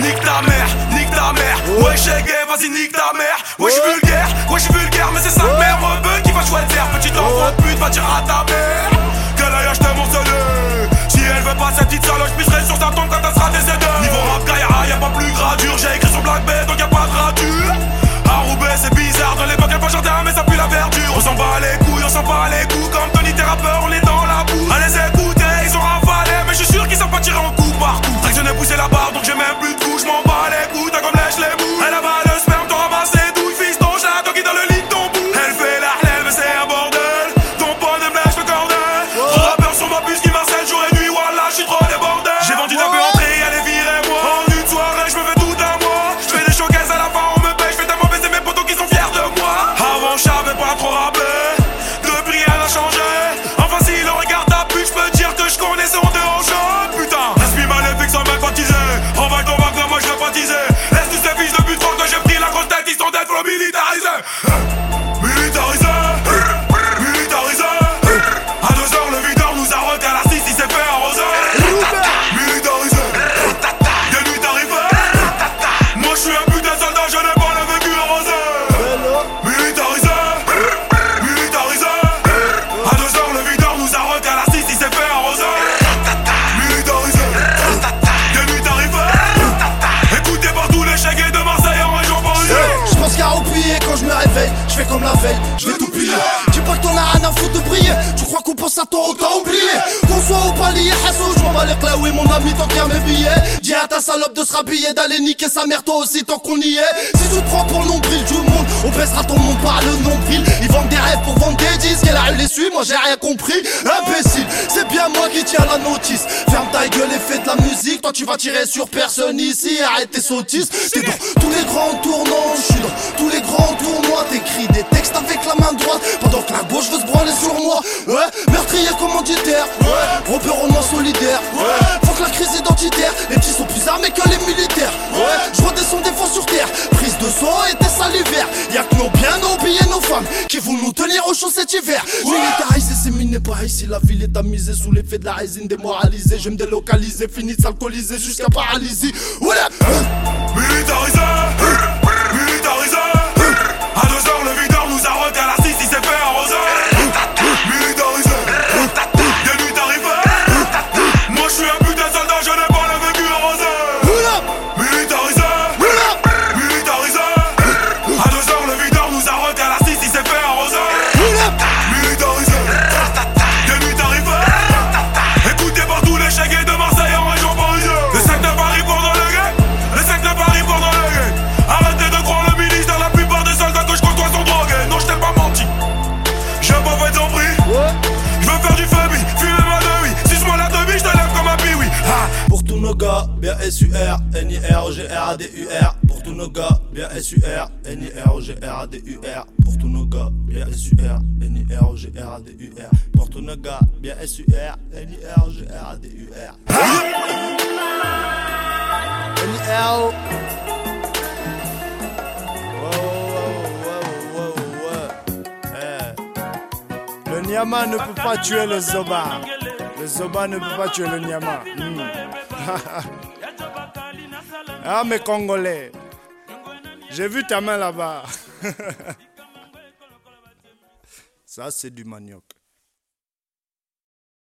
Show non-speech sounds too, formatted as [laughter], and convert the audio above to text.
Nique ta mère, nique ta mère. Ouais, j'ai gay, vas-y, nique ta mère. Ouais, j'suis vulgaire, ouais, j'suis vulgaire, mais c'est sa mère rebeu qui va choisir. Petit enfant de pute, va dire à ta mère. Qu'elle aille acheter mon CD. Si elle veut pas cette petite salope, j'pisserai sur sa tombe quand elle sera décédée. Niveau rap, Gaïa, y'a pas plus gradure. J'ai écrit sur Black Bay, donc y'a pas de rature. À Roubaix, c'est bizarre. Dans l'époque, elle pas jardin, mais ça pue la verdure. On s'en bat les couilles, on s'en bat les coups. Comme Tony, t'es rappeur, quand je me réveille, je fais comme la veille, je vais tout plier. Dis pas que t'en as rien à foutre de briller, tu crois qu'on pense à toi, autant oublier. Qu'on soit au palier, Hassou, je m'en bats les mon ami, tant qu'il y a mes billets. Dis à ta salope de se rhabiller, d'aller niquer sa mère, toi aussi, tant qu'on y est. Si tu te prends pour nombril du monde, on baissera ton monde par le nombril. Ils vendent des rêves pour vendre des disques, elle a eu les suies, moi j'ai rien compris. La notice. Ferme ta gueule et fais de la musique, toi tu vas tirer sur personne ici, arrête tes sottises. T'es dans tous les grands tournants, je suis dans tous les grands tournois. T'écris des textes avec la main droite, pendant que la gauche veut se branler sur moi. Ouais, meurtrier commanditaire, ouais, repérement solidaire, ouais. Faut que la crise identitaire, les plus armés que les militaires. Ouais, je redescends des fois sur terre, prise de sang et des salivaires. Y'a que nos biens, nos billets, nos femmes qui vont nous tenir au chaud cet hiver. Militarisé, c'est miné pas ici, la ville est amusée sous l'effet de la résine démoralisée. Je me délocaliser, fini de s'alcooliser jusqu'à paralysie. Voilà. Nos gars, bien S-U-R, N-I-R-G-R-A-D-U-R. Pour tous nos gars, bien S-U-R, N-I-R-G-R-A-D-U-R. Pour tous nos gars, bien S-U-R, N-I-R-G-R-A-D-U-R. Pour tous nos gars, bien S-U-R, N-I-R-G-R-A-D-U-R. N-I-R. Le Nyama ne peut pas tuer le Zoba. Le Zoba ne peut pas tuer le Nyama. Hmm. Ah, mes Congolais. J'ai vu ta main là-bas. [laughs] Ça, c'est du manioc.